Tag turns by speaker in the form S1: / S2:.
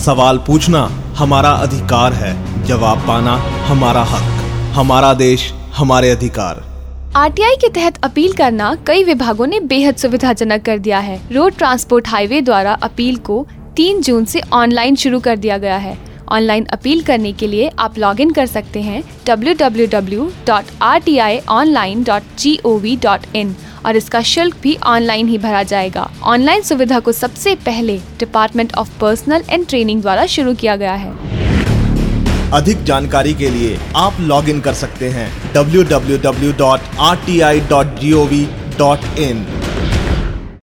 S1: सवाल पूछना हमारा अधिकार है, जवाब पाना हमारा हक, हमारा देश हमारे अधिकार।
S2: आरटीआई के तहत अपील करना कई विभागों ने बेहद सुविधाजनक कर दिया है। रोड ट्रांसपोर्ट हाईवे द्वारा अपील को 3 जून से ऑनलाइन शुरू कर दिया गया है। ऑनलाइन अपील करने के लिए आप लॉगिन कर सकते हैं www.rtionline.gov.in और इसका शुल्क भी ऑनलाइन ही भरा जाएगा। ऑनलाइन सुविधा को सबसे पहले department of personnel and training द्वारा शुरू किया गया है।
S1: अधिक जानकारी के लिए आप लॉग इन कर सकते हैं www.rti.gov.in